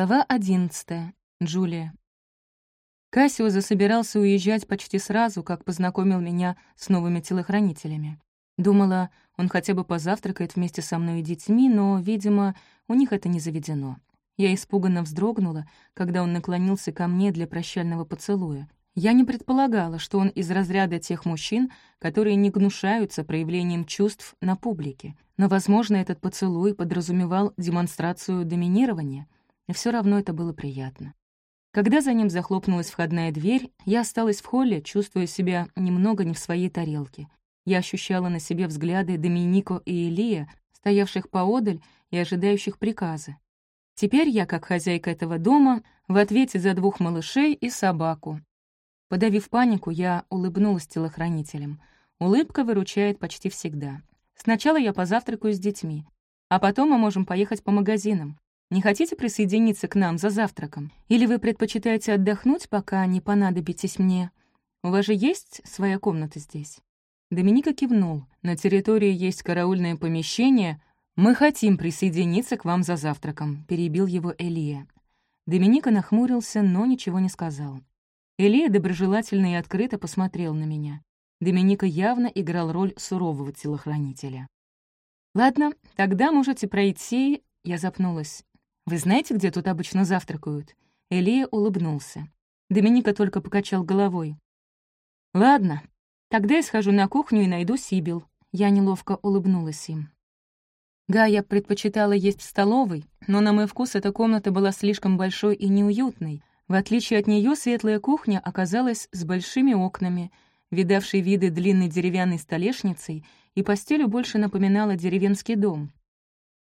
Глава одиннадцатая. Джулия. Кассио засобирался уезжать почти сразу, как познакомил меня с новыми телохранителями. Думала, он хотя бы позавтракает вместе со мной и детьми, но, видимо, у них это не заведено. Я испуганно вздрогнула, когда он наклонился ко мне для прощального поцелуя. Я не предполагала, что он из разряда тех мужчин, которые не гнушаются проявлением чувств на публике. Но, возможно, этот поцелуй подразумевал демонстрацию доминирования — и все равно это было приятно. Когда за ним захлопнулась входная дверь, я осталась в холле, чувствуя себя немного не в своей тарелке. Я ощущала на себе взгляды Доминико и Илия, стоявших поодаль и ожидающих приказа. Теперь я, как хозяйка этого дома, в ответе за двух малышей и собаку. Подавив панику, я улыбнулась телохранителям. Улыбка выручает почти всегда. Сначала я позавтракаю с детьми, а потом мы можем поехать по магазинам. Не хотите присоединиться к нам за завтраком? Или вы предпочитаете отдохнуть, пока не понадобитесь мне? У вас же есть своя комната здесь?» Доминика кивнул. «На территории есть караульное помещение. Мы хотим присоединиться к вам за завтраком», — перебил его Элия. Доминика нахмурился, но ничего не сказал. Элия доброжелательно и открыто посмотрел на меня. Доминика явно играл роль сурового телохранителя. «Ладно, тогда можете пройти...» Я запнулась. «Вы знаете, где тут обычно завтракают?» Элия улыбнулся. Доминика только покачал головой. «Ладно, тогда я схожу на кухню и найду Сибил». Я неловко улыбнулась им. Гая предпочитала есть в столовой, но на мой вкус эта комната была слишком большой и неуютной. В отличие от нее светлая кухня оказалась с большими окнами, видавшей виды длинной деревянной столешницей, и постелью больше напоминала деревенский дом.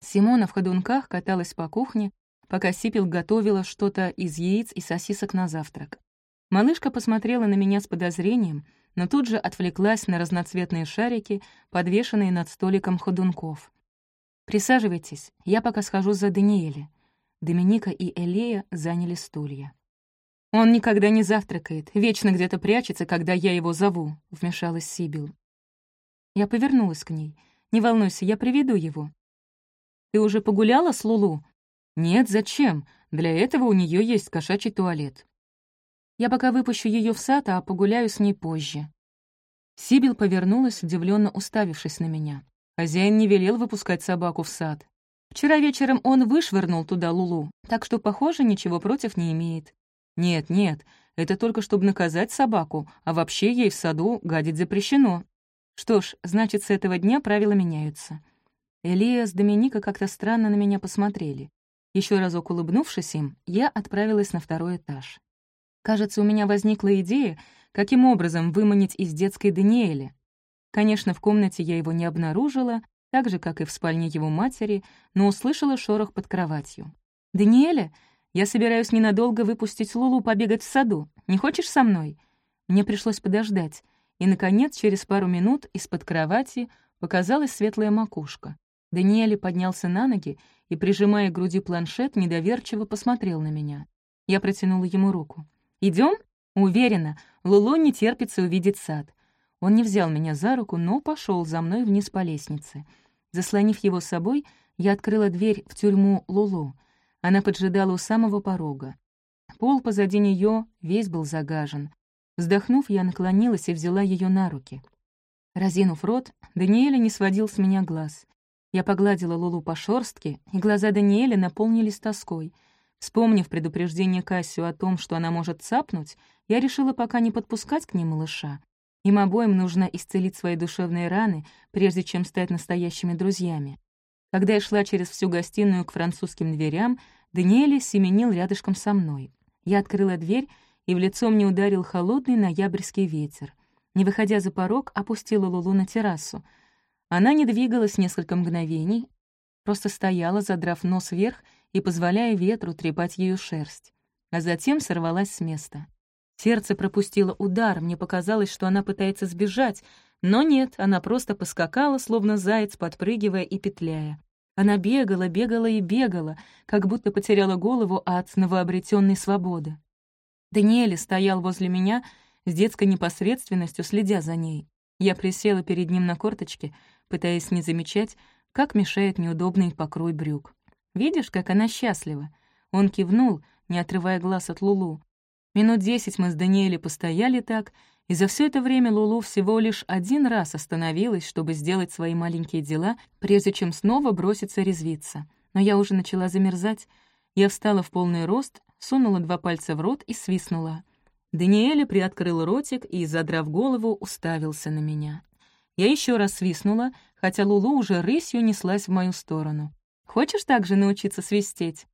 Симона в ходунках каталась по кухне, пока Сипел готовила что-то из яиц и сосисок на завтрак. Малышка посмотрела на меня с подозрением, но тут же отвлеклась на разноцветные шарики, подвешенные над столиком ходунков. «Присаживайтесь, я пока схожу за Даниэле». Доминика и Элея заняли стулья. «Он никогда не завтракает, вечно где-то прячется, когда я его зову», — вмешалась Сибил. Я повернулась к ней. «Не волнуйся, я приведу его. Ты уже погуляла с Лулу?» «Нет, зачем? Для этого у нее есть кошачий туалет». «Я пока выпущу ее в сад, а погуляю с ней позже». Сибил повернулась, удивленно уставившись на меня. Хозяин не велел выпускать собаку в сад. Вчера вечером он вышвырнул туда Лулу, так что, похоже, ничего против не имеет. Нет, нет, это только чтобы наказать собаку, а вообще ей в саду гадить запрещено. Что ж, значит, с этого дня правила меняются. Элия с Доминика как-то странно на меня посмотрели. Еще разок улыбнувшись им, я отправилась на второй этаж. Кажется, у меня возникла идея, каким образом выманить из детской Даниэля. Конечно, в комнате я его не обнаружила, так же, как и в спальне его матери, но услышала шорох под кроватью. «Даниэля, я собираюсь ненадолго выпустить Лулу побегать в саду. Не хочешь со мной?» Мне пришлось подождать, и, наконец, через пару минут из-под кровати показалась светлая макушка. Даниэль поднялся на ноги и, прижимая к груди планшет, недоверчиво посмотрел на меня. Я протянула ему руку. Идем? Уверена, Лулу не терпится увидеть сад. Он не взял меня за руку, но пошел за мной вниз по лестнице. Заслонив его с собой, я открыла дверь в тюрьму Лулу. Она поджидала у самого порога. Пол позади нее весь был загажен. Вздохнув, я наклонилась и взяла ее на руки. Разинув рот, Даниэля не сводил с меня глаз. Я погладила Лулу по шорстке, и глаза Даниэля наполнились тоской. Вспомнив предупреждение Кассию о том, что она может цапнуть, я решила пока не подпускать к ней малыша. Им обоим нужно исцелить свои душевные раны, прежде чем стать настоящими друзьями. Когда я шла через всю гостиную к французским дверям, Даниэль семенил рядышком со мной. Я открыла дверь, и в лицо мне ударил холодный ноябрьский ветер. Не выходя за порог, опустила Лулу на террасу — она не двигалась несколько мгновений, просто стояла, задрав нос вверх и позволяя ветру трепать ее шерсть, а затем сорвалась с места. Сердце пропустило удар, мне показалось, что она пытается сбежать, но нет, она просто поскакала, словно заяц, подпрыгивая и петляя. Она бегала, бегала и бегала, как будто потеряла голову от новообретенной свободы. Даниэль стоял возле меня с детской непосредственностью, следя за ней. Я присела перед ним на корточки — пытаясь не замечать, как мешает неудобный покрой брюк. «Видишь, как она счастлива?» Он кивнул, не отрывая глаз от Лулу. Минут десять мы с Даниэлем постояли так, и за все это время Лулу всего лишь один раз остановилась, чтобы сделать свои маленькие дела, прежде чем снова броситься резвиться. Но я уже начала замерзать. Я встала в полный рост, сунула два пальца в рот и свистнула. Даниэля приоткрыл ротик и, задрав голову, уставился на меня. Я еще раз свистнула, хотя Лулу уже рысью неслась в мою сторону. «Хочешь также научиться свистеть?»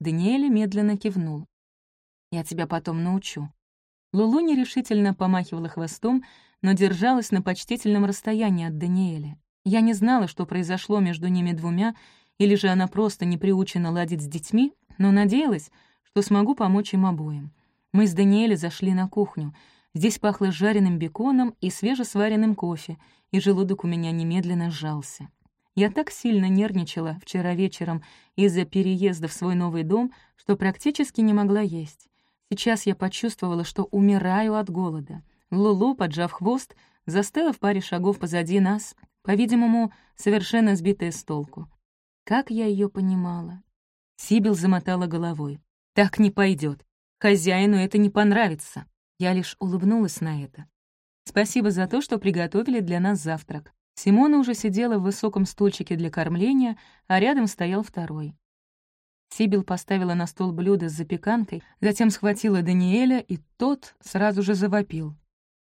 Даниэля медленно кивнул. «Я тебя потом научу». Лулу нерешительно помахивала хвостом, но держалась на почтительном расстоянии от Даниэля. Я не знала, что произошло между ними двумя, или же она просто не приучена ладить с детьми, но надеялась, что смогу помочь им обоим. Мы с Даниэлем зашли на кухню. Здесь пахло жареным беконом и свежесваренным кофе, и желудок у меня немедленно сжался. Я так сильно нервничала вчера вечером из-за переезда в свой новый дом, что практически не могла есть. Сейчас я почувствовала, что умираю от голода. Лулу, поджав хвост, застыла в паре шагов позади нас, по-видимому, совершенно сбитая с толку. Как я ее понимала? Сибил замотала головой. «Так не пойдет. Хозяину это не понравится». Я лишь улыбнулась на это. «Спасибо за то, что приготовили для нас завтрак». Симона уже сидела в высоком стульчике для кормления, а рядом стоял второй. Сибил поставила на стол блюдо с запеканкой, затем схватила Даниэля, и тот сразу же завопил.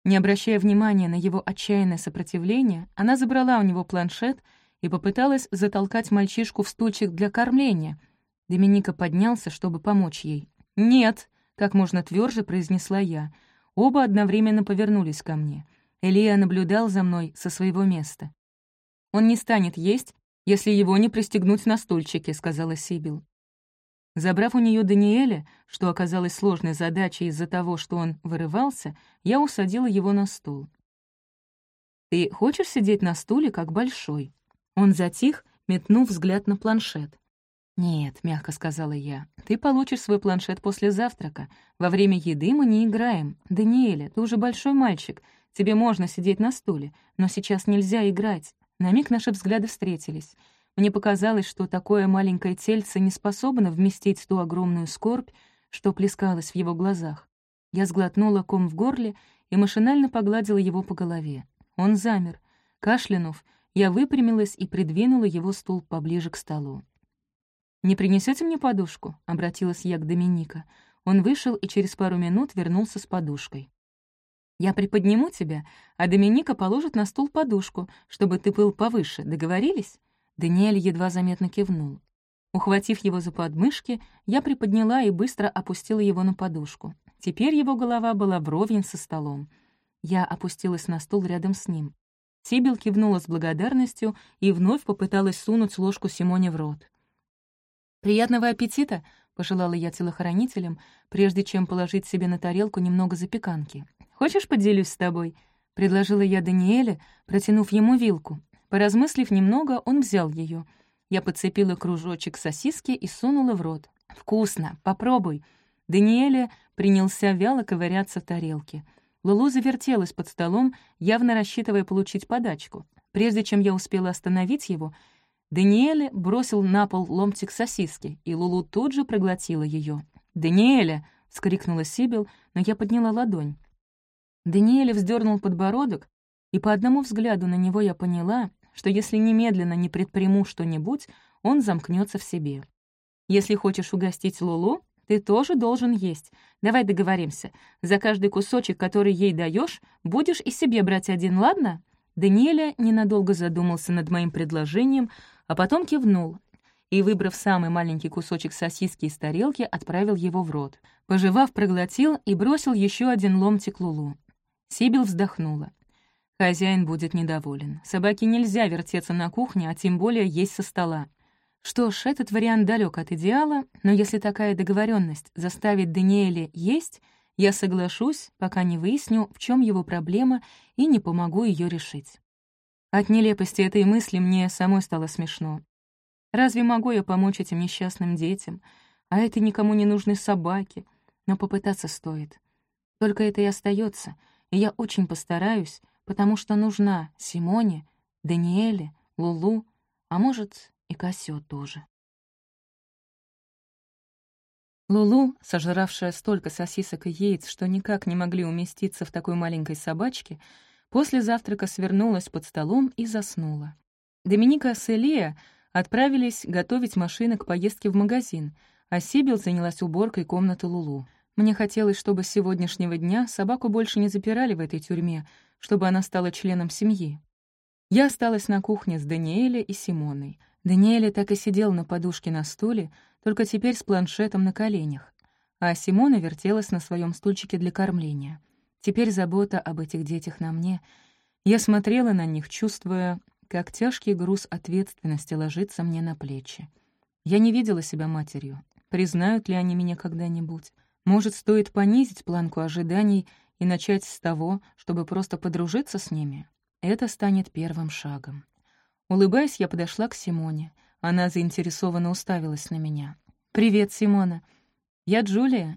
Не обращая внимания на его отчаянное сопротивление, она забрала у него планшет и попыталась затолкать мальчишку в стульчик для кормления. Доминика поднялся, чтобы помочь ей. «Нет», — как можно тверже произнесла я. Оба одновременно повернулись ко мне. Элия наблюдал за мной со своего места. «Он не станет есть, если его не пристегнуть на стульчике», — сказала Сибил. Забрав у нее Даниэля, что оказалось сложной задачей из-за того, что он вырывался, я усадила его на стул. «Ты хочешь сидеть на стуле, как большой?» Он затих, метнув взгляд на планшет. «Нет», — мягко сказала я, — «ты получишь свой планшет после завтрака. Во время еды мы не играем. Даниэля, ты уже большой мальчик, тебе можно сидеть на стуле, но сейчас нельзя играть». На миг наши взгляды встретились — мне показалось, что такое маленькое тельце не способно вместить ту огромную скорбь, что плескалась в его глазах. Я сглотнула ком в горле и машинально погладила его по голове. Он замер. Кашлянув, я выпрямилась и придвинула его стул поближе к столу. «Не принесете мне подушку?» — обратилась я к Доминика. Он вышел и через пару минут вернулся с подушкой. «Я приподниму тебя, а Доминика положит на стул подушку, чтобы ты был повыше. Договорились?» Даниэль едва заметно кивнул. Ухватив его за подмышки, я приподняла и быстро опустила его на подушку. Теперь его голова была вровень со столом. Я опустилась на стул рядом с ним. Сибил кивнула с благодарностью и вновь попыталась сунуть ложку Симоне в рот. «Приятного аппетита!» — пожелала я телохранителям, прежде чем положить себе на тарелку немного запеканки. «Хочешь, поделюсь с тобой?» — предложила я Даниэле, протянув ему вилку. Поразмыслив немного, он взял ее. Я подцепила кружочек сосиски и сунула в рот. «Вкусно! Попробуй!» Даниэля принялся вяло ковыряться в тарелке. Лулу завертелась под столом, явно рассчитывая получить подачку. Прежде чем я успела остановить его, Даниэля бросил на пол ломтик сосиски, и Лулу тут же проглотила ее. «Даниэля!» — вскрикнула Сибил, но я подняла ладонь. Даниэля вздернул подбородок, и по одному взгляду на него я поняла, что если немедленно не предприму что-нибудь, он замкнется в себе. Если хочешь угостить Лулу, ты тоже должен есть. Давай договоримся. За каждый кусочек, который ей даешь, будешь и себе брать один, ладно?» Даниэля ненадолго задумался над моим предложением, а потом кивнул и, выбрав самый маленький кусочек сосиски из тарелки, отправил его в рот. Пожевав, проглотил и бросил еще один ломтик Лулу. Сибил вздохнула. Хозяин будет недоволен. Собаке нельзя вертеться на кухне, а тем более есть со стола. Что ж, этот вариант далек от идеала, но если такая договоренность заставит Даниэля есть, я соглашусь, пока не выясню, в чем его проблема, и не помогу ее решить. От нелепости этой мысли мне самой стало смешно. Разве могу я помочь этим несчастным детям, а это никому не нужны собаки? Но попытаться стоит. Только это и остается, и я очень постараюсь, потому что нужна Симоне, Даниэле, Лулу, а может, и Кассио тоже. Лулу, сожравшая столько сосисок и яиц, что никак не могли уместиться в такой маленькой собачке, после завтрака свернулась под столом и заснула. Доминика с Элия отправились готовить машины к поездке в магазин, а Сибил занялась уборкой комнаты Лулу. Мне хотелось, чтобы с сегодняшнего дня собаку больше не запирали в этой тюрьме, чтобы она стала членом семьи. Я осталась на кухне с Даниэлем и Симоной. Даниэль так и сидел на подушке на стуле, только теперь с планшетом на коленях, а Симона вертелась на своем стульчике для кормления. Теперь забота об этих детях на мне. Я смотрела на них, чувствуя, как тяжкий груз ответственности ложится мне на плечи. Я не видела себя матерью. Признают ли они меня когда-нибудь? Может, стоит понизить планку ожиданий и начать с того, чтобы просто подружиться с ними? Это станет первым шагом. Улыбаясь, я подошла к Симоне. Она заинтересованно уставилась на меня. «Привет, Симона. Я Джулия».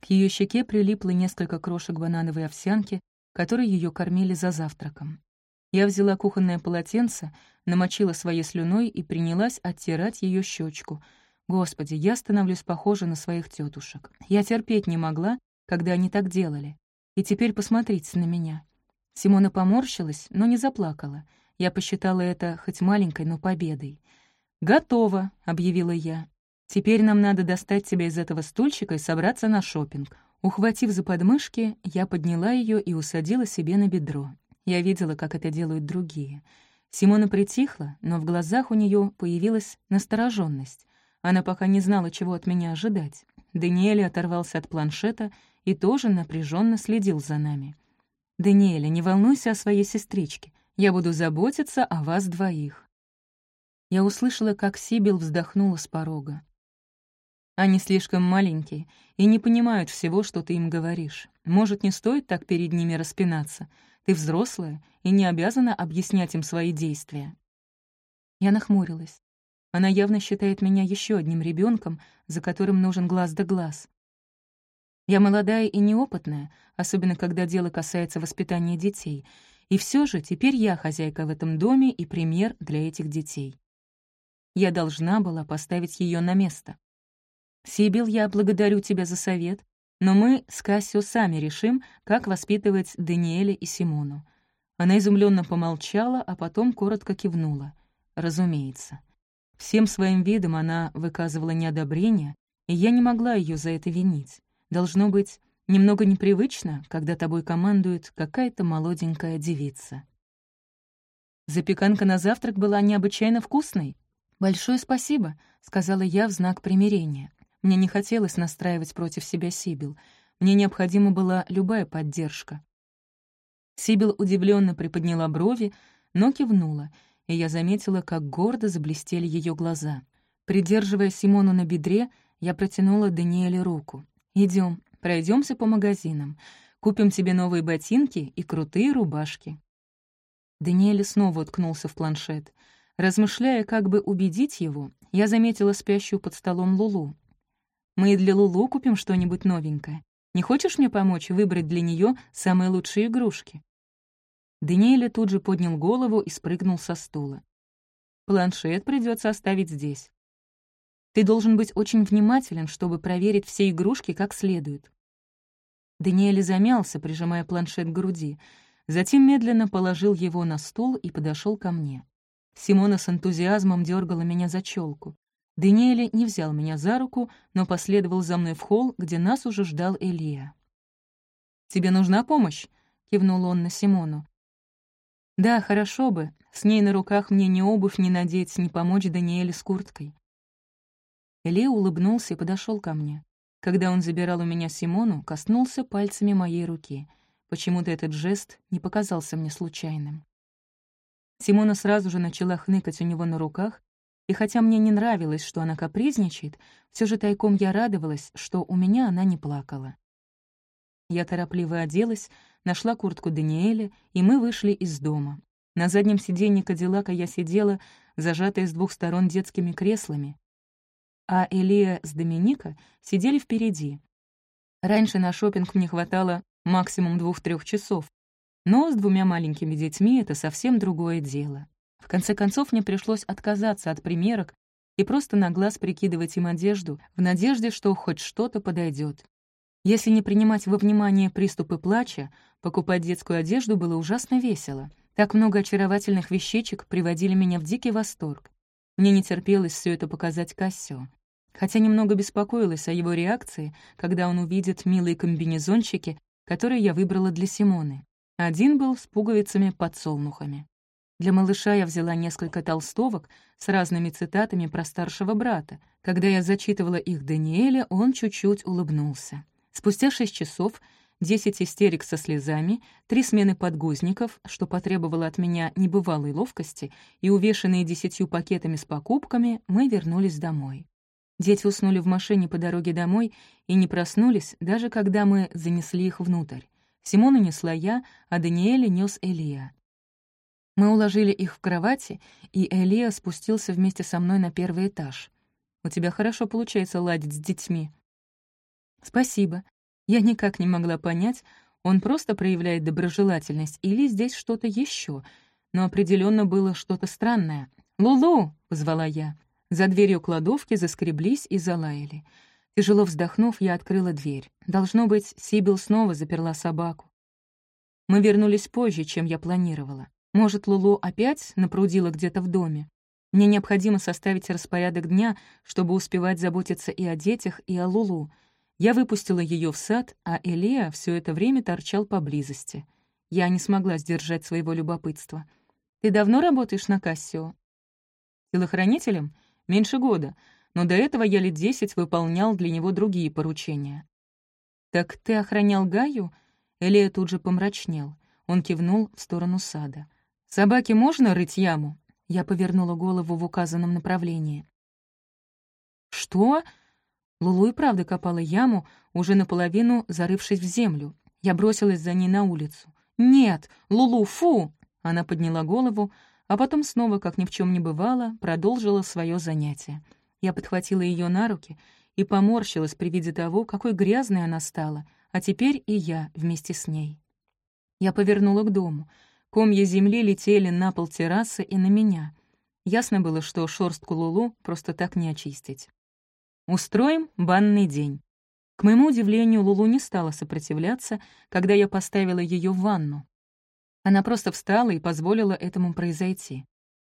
К ее щеке прилипло несколько крошек банановой овсянки, которые ее кормили за завтраком. Я взяла кухонное полотенце, намочила своей слюной и принялась оттирать ее щечку. Господи, я становлюсь похожа на своих тетушек. Я терпеть не могла, когда они так делали. И теперь посмотрите на меня. Симона поморщилась, но не заплакала. Я посчитала это хоть маленькой, но победой. «Готово», — объявила я. «Теперь нам надо достать тебя из этого стульчика и собраться на шопинг. Ухватив за подмышки, я подняла ее и усадила себе на бедро. Я видела, как это делают другие. Симона притихла, но в глазах у нее появилась настороженность. Она пока не знала, чего от меня ожидать. Даниэль оторвался от планшета и тоже напряженно следил за нами. «Даниэля, не волнуйся о своей сестричке. Я буду заботиться о вас двоих». Я услышала, как Сибил вздохнула с порога. «Они слишком маленькие и не понимают всего, что ты им говоришь. Может, не стоит так перед ними распинаться? Ты взрослая и не обязана объяснять им свои действия». Я нахмурилась. Она явно считает меня еще одним ребенком, за которым нужен глаз да глаз. Я молодая и неопытная, особенно когда дело касается воспитания детей. И все же теперь я хозяйка в этом доме и пример для этих детей. Я должна была поставить ее на место. «Сибил, я благодарю тебя за совет, но мы с Кассио сами решим, как воспитывать Даниэля и Симону». Она изумленно помолчала, а потом коротко кивнула. «Разумеется». Всем своим видом она выказывала неодобрение, и я не могла ее за это винить. Должно быть немного непривычно, когда тобой командует какая-то молоденькая девица. Запеканка на завтрак была необычайно вкусной. «Большое спасибо», — сказала я в знак примирения. Мне не хотелось настраивать против себя Сибил. Мне необходима была любая поддержка. Сибил удивленно приподняла брови, но кивнула, и я заметила, как гордо заблестели ее глаза. Придерживая Симону на бедре, я протянула Даниэле руку. Идем, пройдемся по магазинам. Купим тебе новые ботинки и крутые рубашки». Даниэль снова уткнулся в планшет. Размышляя, как бы убедить его, я заметила спящую под столом Лулу. «Мы и для Лулу купим что-нибудь новенькое. Не хочешь мне помочь выбрать для нее самые лучшие игрушки?» Даниэль тут же поднял голову и спрыгнул со стула. «Планшет придется оставить здесь. Ты должен быть очень внимателен, чтобы проверить все игрушки как следует». Даниэль замялся, прижимая планшет к груди, затем медленно положил его на стол и подошел ко мне. Симона с энтузиазмом дергала меня за челку. Даниэль не взял меня за руку, но последовал за мной в холл, где нас уже ждал Элия. «Тебе нужна помощь?» — кивнул он на Симону. «Да, хорошо бы. С ней на руках мне ни обувь не надеть, ни помочь Даниэле с курткой. Эли улыбнулся и подошел ко мне. Когда он забирал у меня Симону, коснулся пальцами моей руки. Почему-то этот жест не показался мне случайным. Симона сразу же начала хныкать у него на руках, и хотя мне не нравилось, что она капризничает, все же тайком я радовалась, что у меня она не плакала. Я торопливо оделась, нашла куртку Даниэля, и мы вышли из дома. На заднем сиденье Кадиллака я сидела, зажатая с двух сторон детскими креслами, а Элия с Доминика сидели впереди. Раньше на шопинг мне хватало максимум двух-трех часов, но с двумя маленькими детьми это совсем другое дело. В конце концов, мне пришлось отказаться от примерок и просто на глаз прикидывать им одежду, в надежде, что хоть что-то подойдет. Если не принимать во внимание приступы плача, покупать детскую одежду было ужасно весело. Так много очаровательных вещичек приводили меня в дикий восторг. Мне не терпелось все это показать Кассио. Хотя немного беспокоилась о его реакции, когда он увидит милые комбинезончики, которые я выбрала для Симоны. Один был с пуговицами-подсолнухами. Для малыша я взяла несколько толстовок с разными цитатами про старшего брата. Когда я зачитывала их Даниэля, он чуть-чуть улыбнулся. Спустя шесть часов, десять истерик со слезами, три смены подгузников, что потребовало от меня небывалой ловкости, и увешанные десятью пакетами с покупками, мы вернулись домой. Дети уснули в машине по дороге домой и не проснулись, даже когда мы занесли их внутрь. Симона несла я, а Даниэля нес Элия. Мы уложили их в кровати, и Элия спустился вместе со мной на первый этаж. «У тебя хорошо получается ладить с детьми». «Спасибо. Я никак не могла понять, он просто проявляет доброжелательность или здесь что-то еще, но определенно было что-то странное. «Лулу!» — позвала я. За дверью кладовки заскреблись и залаяли. Тяжело вздохнув, я открыла дверь. Должно быть, Сибил снова заперла собаку. Мы вернулись позже, чем я планировала. Может, Лулу опять напрудила где-то в доме? Мне необходимо составить распорядок дня, чтобы успевать заботиться и о детях, и о Лулу. Я выпустила ее в сад, а Элея все это время торчал поблизости. Я не смогла сдержать своего любопытства. «Ты давно работаешь на Кассио?» «Телохранителем? Меньше года, но до этого я лет десять выполнял для него другие поручения». «Так ты охранял Гаю?» Элея тут же помрачнел. Он кивнул в сторону сада. «Собаке можно рыть яму?» Я повернула голову в указанном направлении. «Что?» Лулу и правда копала яму, уже наполовину зарывшись в землю. Я бросилась за ней на улицу. «Нет! Лулу, фу!» Она подняла голову, а потом снова, как ни в чем не бывало, продолжила свое занятие. Я подхватила ее на руки и поморщилась при виде того, какой грязной она стала, а теперь и я вместе с ней. Я повернула к дому — Комья земли летели на пол террасы и на меня. Ясно было, что шорстку Лулу просто так не очистить. «Устроим банный день». К моему удивлению, Лулу не стала сопротивляться, когда я поставила ее в ванну. Она просто встала и позволила этому произойти.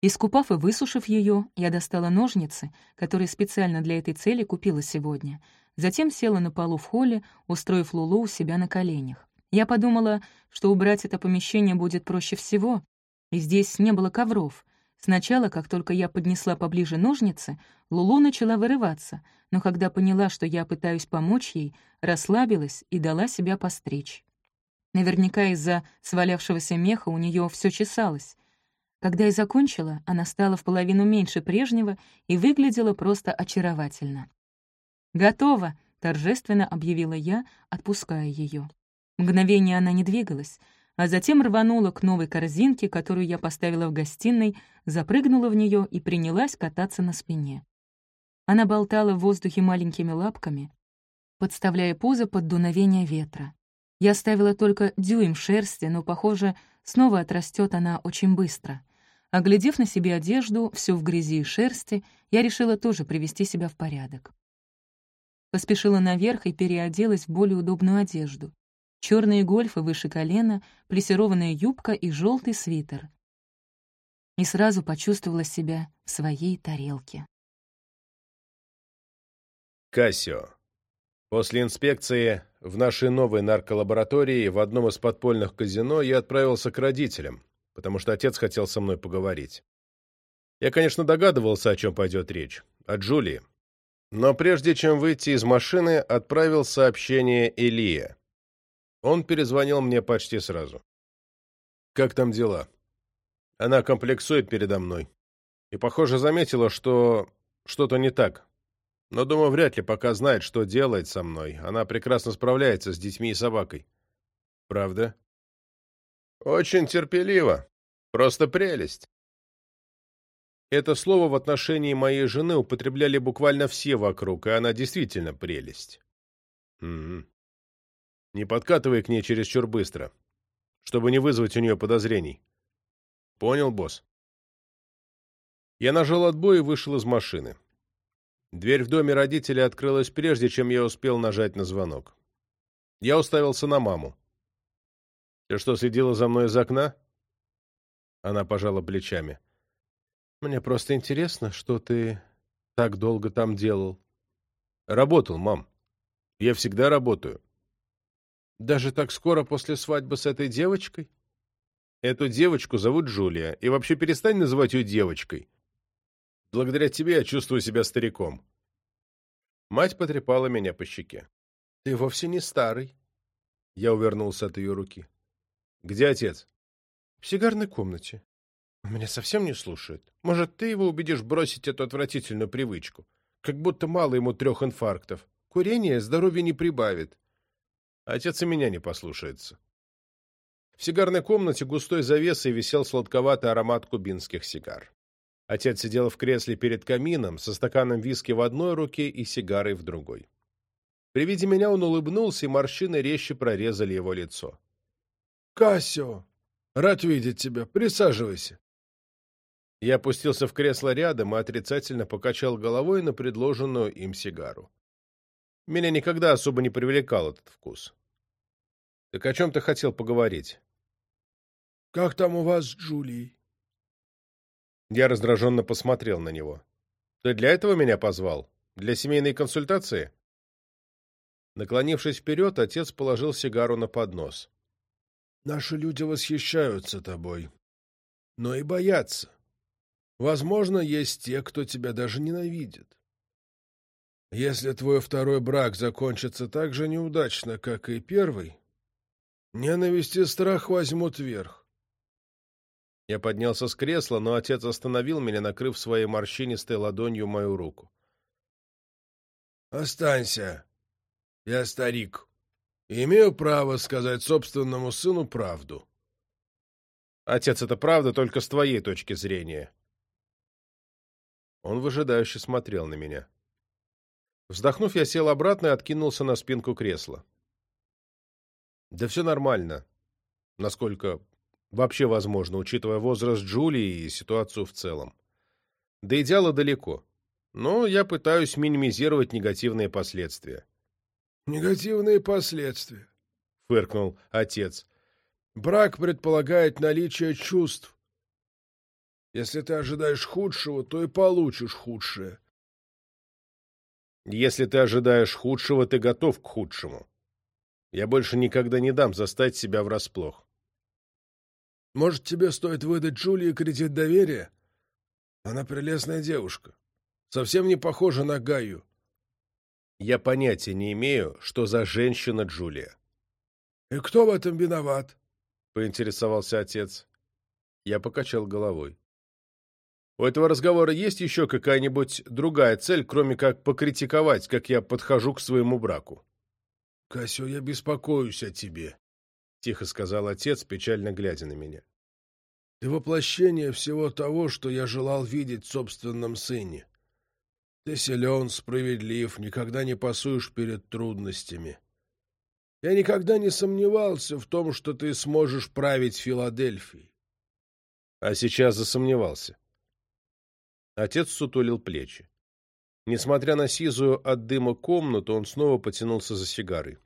Искупав и высушив ее, я достала ножницы, которые специально для этой цели купила сегодня. Затем села на полу в холле, устроив Лулу у себя на коленях. Я подумала, что убрать это помещение будет проще всего, и здесь не было ковров. Сначала, как только я поднесла поближе ножницы, Лулу начала вырываться, но когда поняла, что я пытаюсь помочь ей, расслабилась и дала себя постричь. Наверняка из-за свалявшегося меха у нее все чесалось. Когда я закончила, она стала в половину меньше прежнего и выглядела просто очаровательно. «Готово!» — торжественно объявила я, отпуская ее. Мгновение она не двигалась, а затем рванула к новой корзинке, которую я поставила в гостиной, запрыгнула в нее и принялась кататься на спине. Она болтала в воздухе маленькими лапками, подставляя пузо под дуновение ветра. Я ставила только дюйм шерсти, но, похоже, снова отрастет она очень быстро. Оглядев на себе одежду, всю в грязи и шерсти, я решила тоже привести себя в порядок. Поспешила наверх и переоделась в более удобную одежду черные гольфы выше колена, плессированная юбка и желтый свитер. И сразу почувствовала себя в своей тарелке. Кассио. После инспекции в нашей новой нарколаборатории в одном из подпольных казино я отправился к родителям, потому что отец хотел со мной поговорить. Я, конечно, догадывался, о чем пойдет речь. О Джулии. Но прежде чем выйти из машины, отправил сообщение Элия. Он перезвонил мне почти сразу. «Как там дела?» Она комплексует передо мной. И, похоже, заметила, что что-то не так. Но, думаю, вряд ли пока знает, что делает со мной. Она прекрасно справляется с детьми и собакой. Правда? Очень терпеливо. Просто прелесть. Это слово в отношении моей жены употребляли буквально все вокруг, и она действительно прелесть. Угу. Не подкатывай к ней чересчур быстро, чтобы не вызвать у нее подозрений. Понял, босс? Я нажал отбой и вышел из машины. Дверь в доме родителей открылась прежде, чем я успел нажать на звонок. Я уставился на маму. «Ты что, следила за мной из окна?» Она пожала плечами. «Мне просто интересно, что ты так долго там делал?» «Работал, мам. Я всегда работаю». «Даже так скоро после свадьбы с этой девочкой?» «Эту девочку зовут Джулия, и вообще перестань называть ее девочкой. Благодаря тебе я чувствую себя стариком. Мать потрепала меня по щеке. — Ты вовсе не старый. Я увернулся от ее руки. — Где отец? — В сигарной комнате. — Меня совсем не слушает. Может, ты его убедишь бросить эту отвратительную привычку? Как будто мало ему трех инфарктов. Курение здоровья не прибавит. Отец и меня не послушается. В сигарной комнате густой завесой висел сладковатый аромат кубинских сигар. Отец сидел в кресле перед камином со стаканом виски в одной руке и сигарой в другой. При виде меня он улыбнулся, и морщины резче прорезали его лицо. — Кассио, рад видеть тебя. Присаживайся. Я опустился в кресло рядом и отрицательно покачал головой на предложенную им сигару. Меня никогда особо не привлекал этот вкус. — Так о чем ты хотел поговорить? — Как там у вас с Джулией? Я раздраженно посмотрел на него. «Ты для этого меня позвал? Для семейной консультации?» Наклонившись вперед, отец положил сигару на поднос. «Наши люди восхищаются тобой, но и боятся. Возможно, есть те, кто тебя даже ненавидит. Если твой второй брак закончится так же неудачно, как и первый, ненависть и страх возьмут верх. Я поднялся с кресла, но отец остановил меня, накрыв своей морщинистой ладонью мою руку. «Останься. Я старик. Имею право сказать собственному сыну правду». «Отец, это правда только с твоей точки зрения». Он выжидающе смотрел на меня. Вздохнув, я сел обратно и откинулся на спинку кресла. «Да все нормально, насколько Вообще возможно, учитывая возраст Джулии и ситуацию в целом. До идеала далеко. Но я пытаюсь минимизировать негативные последствия. «Негативные последствия», — фыркнул отец. «Брак предполагает наличие чувств. Если ты ожидаешь худшего, то и получишь худшее». «Если ты ожидаешь худшего, ты готов к худшему. Я больше никогда не дам застать себя врасплох. Может, тебе стоит выдать Джулии кредит доверия? Она прелестная девушка. Совсем не похожа на Гаю. Я понятия не имею, что за женщина Джулия. И кто в этом виноват? Поинтересовался отец. Я покачал головой. У этого разговора есть еще какая-нибудь другая цель, кроме как покритиковать, как я подхожу к своему браку? — Кассио, я беспокоюсь о тебе, тихо сказал отец, печально глядя на меня. Ты воплощение всего того, что я желал видеть в собственном сыне. Ты силен, справедлив, никогда не пасуешь перед трудностями. Я никогда не сомневался в том, что ты сможешь править Филадельфией. А сейчас засомневался. Отец сутулил плечи. Несмотря на сизую от дыма комнату, он снова потянулся за сигарой.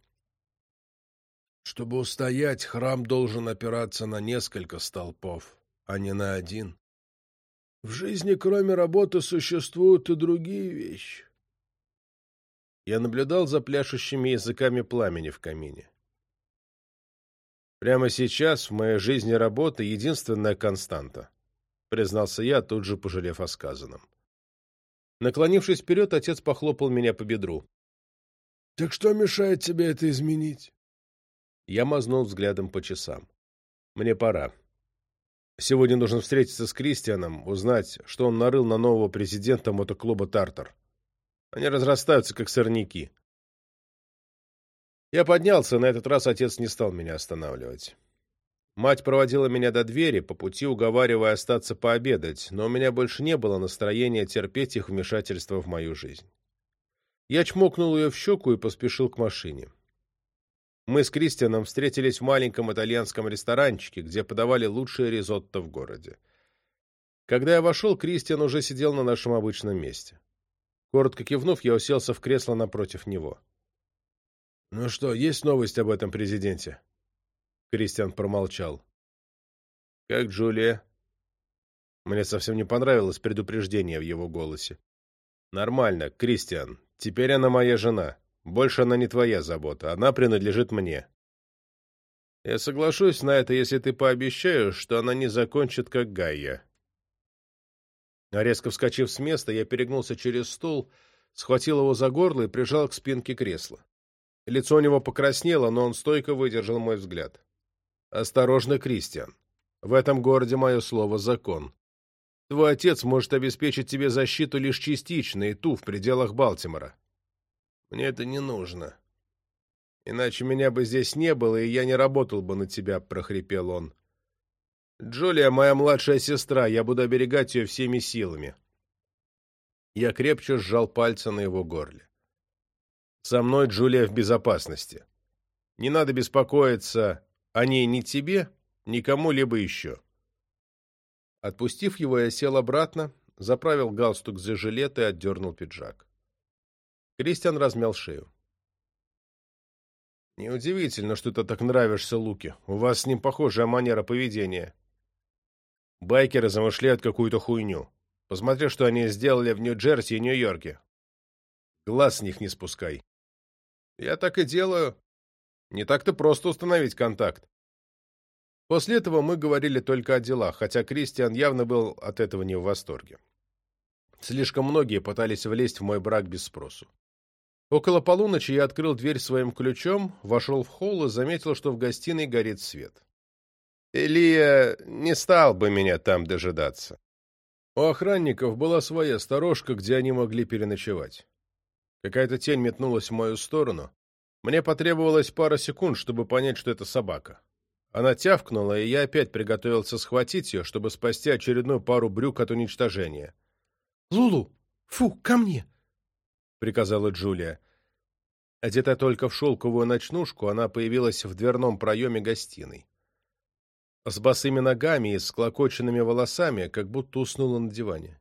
Чтобы устоять, храм должен опираться на несколько столпов, а не на один. В жизни, кроме работы, существуют и другие вещи. Я наблюдал за пляшущими языками пламени в камине. Прямо сейчас в моей жизни работа — единственная константа, признался я, тут же пожалев о сказанном. Наклонившись вперед, отец похлопал меня по бедру. — Так что мешает тебе это изменить? Я мазнул взглядом по часам. Мне пора. Сегодня нужно встретиться с Кристианом, узнать, что он нарыл на нового президента мотоклуба «Тартар». Они разрастаются, как сорняки. Я поднялся, на этот раз отец не стал меня останавливать. Мать проводила меня до двери, по пути уговаривая остаться пообедать, но у меня больше не было настроения терпеть их вмешательство в мою жизнь. Я чмокнул ее в щеку и поспешил к машине. Мы с Кристианом встретились в маленьком итальянском ресторанчике, где подавали лучшее ризотто в городе. Когда я вошел, Кристиан уже сидел на нашем обычном месте. Коротко кивнув, я уселся в кресло напротив него. «Ну что, есть новость об этом президенте?» Кристиан промолчал. «Как Джулия?» Мне совсем не понравилось предупреждение в его голосе. «Нормально, Кристиан. Теперь она моя жена. Больше она не твоя забота. Она принадлежит мне. Я соглашусь на это, если ты пообещаешь, что она не закончит, как Гайя». Резко вскочив с места, я перегнулся через стул, схватил его за горло и прижал к спинке кресла. Лицо у него покраснело, но он стойко выдержал мой взгляд. «Осторожно, Кристиан. В этом городе мое слово — закон. Твой отец может обеспечить тебе защиту лишь частично, и ту в пределах Балтимора. Мне это не нужно. Иначе меня бы здесь не было, и я не работал бы на тебя», — прохрипел он. «Джулия — моя младшая сестра, я буду оберегать ее всеми силами». Я крепче сжал пальцы на его горле. «Со мной Джулия в безопасности. Не надо беспокоиться о ней ни тебе, ни кому-либо еще». Отпустив его, я сел обратно, заправил галстук за жилет и отдернул пиджак. Кристиан размял шею. «Неудивительно, что ты так нравишься Луке. У вас с ним похожая манера поведения. Байкеры замышляют какую-то хуйню. Посмотри, что они сделали в Нью-Джерси и Нью-Йорке. Глаз с них не спускай. Я так и делаю. Не так-то просто установить контакт. После этого мы говорили только о делах, хотя Кристиан явно был от этого не в восторге. Слишком многие пытались влезть в мой брак без спросу. Около полуночи я открыл дверь своим ключом, вошел в холл и заметил, что в гостиной горит свет. Илья не стал бы меня там дожидаться. У охранников была своя сторожка, где они могли переночевать. Какая-то тень метнулась в мою сторону. Мне потребовалось пара секунд, чтобы понять, что это собака. Она тявкнула, и я опять приготовился схватить ее, чтобы спасти очередную пару брюк от уничтожения. «Лулу! Фу, ко мне!» — приказала Джулия. Одетая только в шелковую ночнушку, она появилась в дверном проеме гостиной. С босыми ногами и с клокоченными волосами, как будто уснула на диване.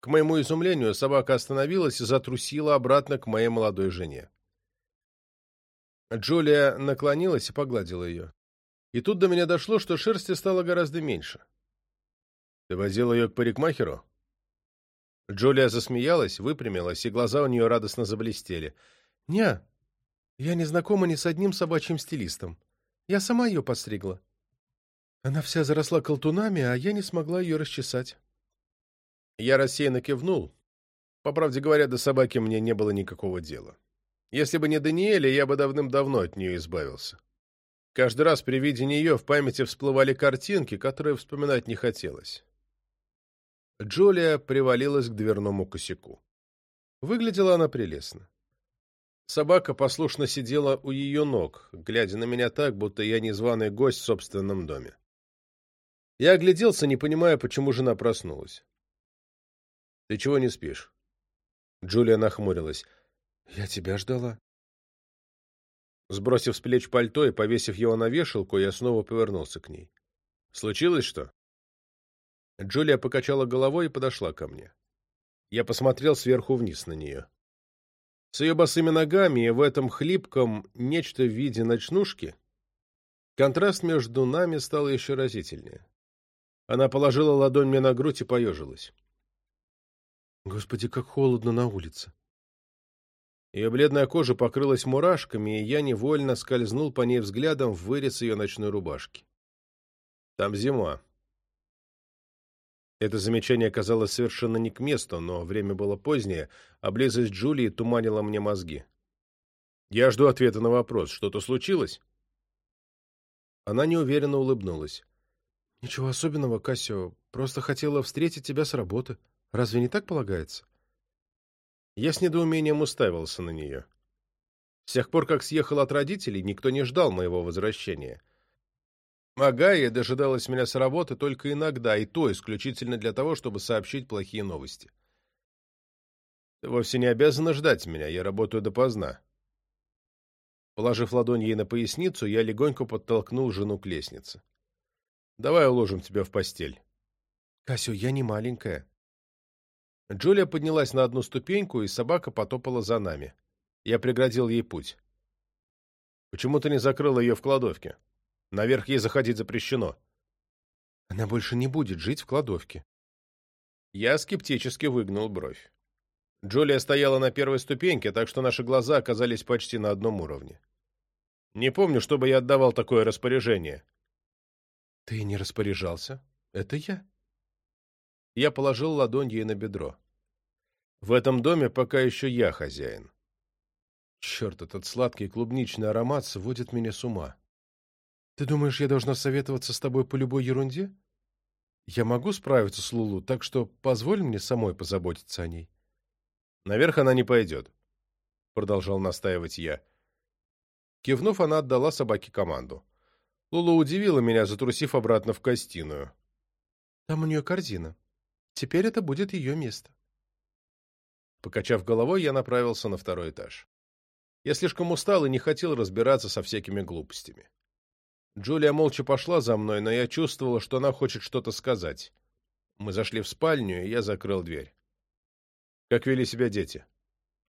К моему изумлению, собака остановилась и затрусила обратно к моей молодой жене. Джулия наклонилась и погладила ее. И тут до меня дошло, что шерсти стало гораздо меньше. «Ты возил ее к парикмахеру?» Джулия засмеялась, выпрямилась, и глаза у нее радостно заблестели. «Не, я не знакома ни с одним собачьим стилистом. Я сама ее подстригла. Она вся заросла колтунами, а я не смогла ее расчесать». Я рассеянно кивнул. По правде говоря, до собаки мне не было никакого дела. Если бы не Даниэля, я бы давным-давно от нее избавился. Каждый раз при виде нее в памяти всплывали картинки, которые вспоминать не хотелось. Джулия привалилась к дверному косяку. Выглядела она прелестно. Собака послушно сидела у ее ног, глядя на меня так, будто я незваный гость в собственном доме. Я огляделся, не понимая, почему жена проснулась. — Ты чего не спишь? Джулия нахмурилась. Я тебя ждала. Сбросив с плеч пальто и повесив его на вешалку, я снова повернулся к ней. Случилось что? Джулия покачала головой и подошла ко мне. Я посмотрел сверху вниз на нее. С ее босыми ногами и в этом хлипком нечто в виде ночнушки контраст между нами стал еще разительнее. Она положила ладонь мне на грудь и поежилась. Господи, как холодно на улице. Ее бледная кожа покрылась мурашками, и я невольно скользнул по ней взглядом в вырез ее ночной рубашки. Там зима. Это замечание казалось совершенно не к месту, но время было позднее, а близость Джулии туманила мне мозги. Я жду ответа на вопрос. Что-то случилось? Она неуверенно улыбнулась. «Ничего особенного, Кассио. Просто хотела встретить тебя с работы. Разве не так полагается?» Я с недоумением уставился на нее. С тех пор, как съехал от родителей, никто не ждал моего возвращения. Агая дожидалась меня с работы только иногда, и то исключительно для того, чтобы сообщить плохие новости. Ты вовсе не обязана ждать меня, я работаю допоздна. Положив ладонь ей на поясницу, я легонько подтолкнул жену к лестнице. Давай уложим тебя в постель. Касю, я не маленькая. Джулия поднялась на одну ступеньку, и собака потопала за нами. Я преградил ей путь. «Почему ты не закрыла ее в кладовке? Наверх ей заходить запрещено». «Она больше не будет жить в кладовке». Я скептически выгнул бровь. Джулия стояла на первой ступеньке, так что наши глаза оказались почти на одном уровне. Не помню, чтобы я отдавал такое распоряжение. Ты не распоряжался. Это я. Я положил ладонь ей на бедро. В этом доме пока еще я хозяин. Черт, этот сладкий клубничный аромат сводит меня с ума. Ты думаешь, я должна советоваться с тобой по любой ерунде? Я могу справиться с Лулу, так что позволь мне самой позаботиться о ней. Наверх она не пойдет, — продолжал настаивать я. Кивнув, она отдала собаке команду. Лула удивила меня, затрусив обратно в гостиную. «Там у нее корзина. Теперь это будет ее место». Покачав головой, я направился на второй этаж. Я слишком устал и не хотел разбираться со всякими глупостями. Джулия молча пошла за мной, но я чувствовала, что она хочет что-то сказать. Мы зашли в спальню, и я закрыл дверь. «Как вели себя дети?»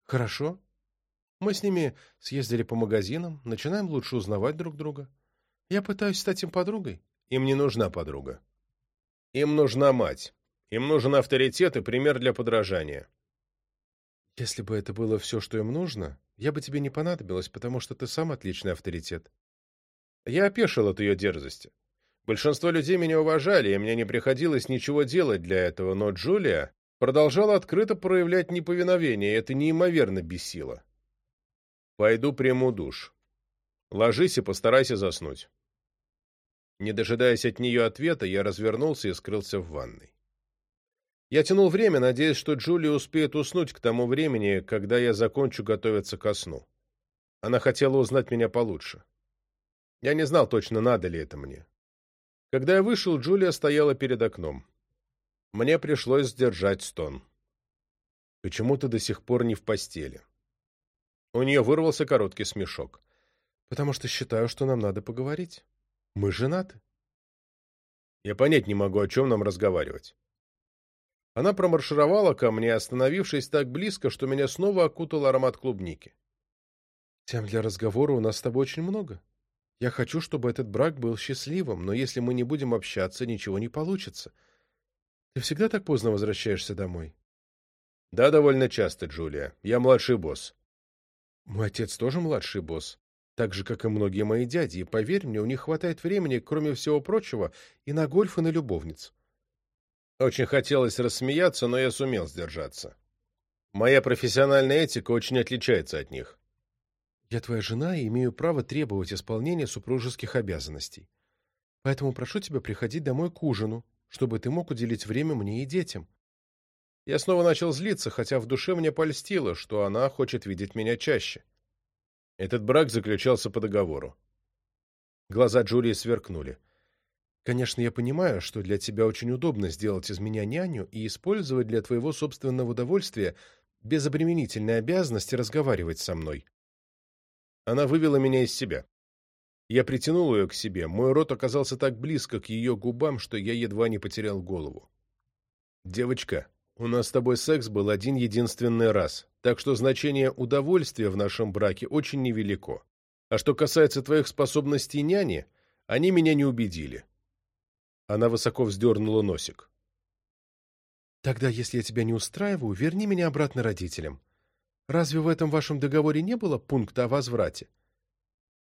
«Хорошо. Мы с ними съездили по магазинам, начинаем лучше узнавать друг друга. Я пытаюсь стать им подругой. Им не нужна подруга. Им нужна мать. Им нужен авторитет и пример для подражания. Если бы это было все, что им нужно, я бы тебе не понадобилась, потому что ты сам отличный авторитет. Я опешил от ее дерзости. Большинство людей меня уважали, и мне не приходилось ничего делать для этого, но Джулия продолжала открыто проявлять неповиновение, и это неимоверно бесило. Пойду приму душ. Ложись и постарайся заснуть. Не дожидаясь от нее ответа, я развернулся и скрылся в ванной. Я тянул время, надеясь, что Джулия успеет уснуть к тому времени, когда я закончу готовиться ко сну. Она хотела узнать меня получше. Я не знал точно, надо ли это мне. Когда я вышел, Джулия стояла перед окном. Мне пришлось сдержать стон. Почему ты до сих пор не в постели? У нее вырвался короткий смешок. «Потому что считаю, что нам надо поговорить. Мы женаты». Я понять не могу, о чем нам разговаривать. Она промаршировала ко мне, остановившись так близко, что меня снова окутал аромат клубники. «Тем для разговора у нас с тобой очень много. Я хочу, чтобы этот брак был счастливым, но если мы не будем общаться, ничего не получится. Ты всегда так поздно возвращаешься домой?» «Да, довольно часто, Джулия. Я младший босс. Мой отец тоже младший босс, так же, как и многие мои дяди, и, поверь мне, у них хватает времени, кроме всего прочего, и на гольф, и на любовниц. Очень хотелось рассмеяться, но я сумел сдержаться. Моя профессиональная этика очень отличается от них. Я твоя жена и имею право требовать исполнения супружеских обязанностей. Поэтому прошу тебя приходить домой к ужину, чтобы ты мог уделить время мне и детям. Я снова начал злиться, хотя в душе мне польстило, что она хочет видеть меня чаще. Этот брак заключался по договору. Глаза Джулии сверкнули. «Конечно, я понимаю, что для тебя очень удобно сделать из меня няню и использовать для твоего собственного удовольствия без обременительной обязанности разговаривать со мной». Она вывела меня из себя. Я притянул ее к себе, мой рот оказался так близко к ее губам, что я едва не потерял голову. «Девочка», у нас с тобой секс был один единственный раз, так что значение удовольствия в нашем браке очень невелико. А что касается твоих способностей няни, они меня не убедили. Она высоко вздернула носик. Тогда, если я тебя не устраиваю, верни меня обратно родителям. Разве в этом вашем договоре не было пункта о возврате?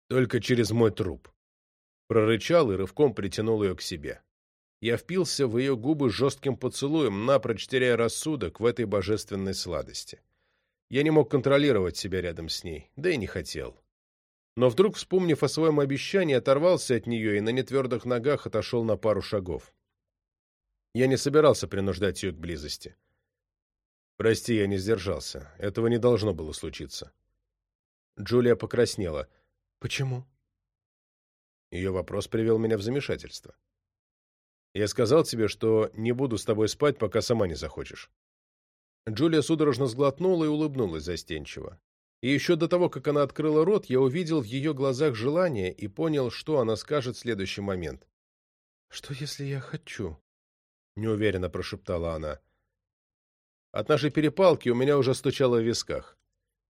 Только через мой труп. Прорычал и рывком притянул ее к себе. Я впился в ее губы жестким поцелуем, напрочь теряя рассудок в этой божественной сладости. Я не мог контролировать себя рядом с ней, да и не хотел. Но вдруг, вспомнив о своем обещании, оторвался от нее и на нетвердых ногах отошел на пару шагов. Я не собирался принуждать ее к близости. Прости, я не сдержался. Этого не должно было случиться. Джулия покраснела. Почему? Ее вопрос привел меня в замешательство. Я сказал тебе, что не буду с тобой спать, пока сама не захочешь. Джулия судорожно сглотнула и улыбнулась застенчиво. И еще до того, как она открыла рот, я увидел в ее глазах желание и понял, что она скажет в следующий момент. «Что, если я хочу?» — неуверенно прошептала она. От нашей перепалки у меня уже стучало в висках.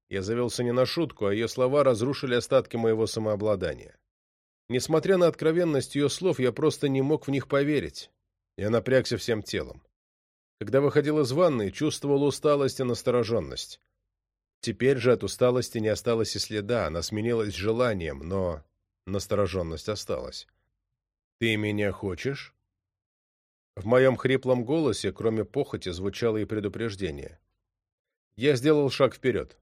Я завелся не на шутку, а ее слова разрушили остатки моего самообладания. Несмотря на откровенность ее слов, я просто не мог в них поверить. Я напрягся всем телом. Когда выходил из ванной, чувствовал усталость и настороженность. Теперь же от усталости не осталось и следа, она сменилась желанием, но настороженность осталась. «Ты меня хочешь?» В моем хриплом голосе, кроме похоти, звучало и предупреждение. Я сделал шаг вперед.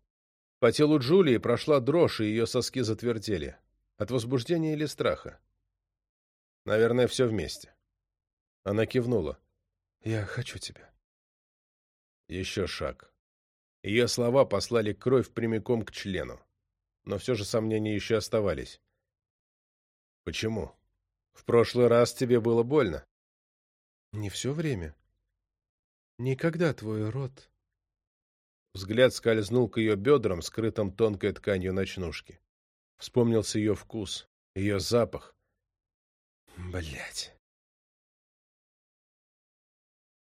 По телу Джулии прошла дрожь, и ее соски затвердели. От возбуждения или страха? Наверное, все вместе. Она кивнула. «Я хочу тебя». Еще шаг. Ее слова послали кровь прямиком к члену. Но все же сомнения еще оставались. «Почему? В прошлый раз тебе было больно?» «Не все время. Никогда твой рот...» Взгляд скользнул к ее бедрам, скрытым тонкой тканью ночнушки. Вспомнился ее вкус, ее запах. Блять.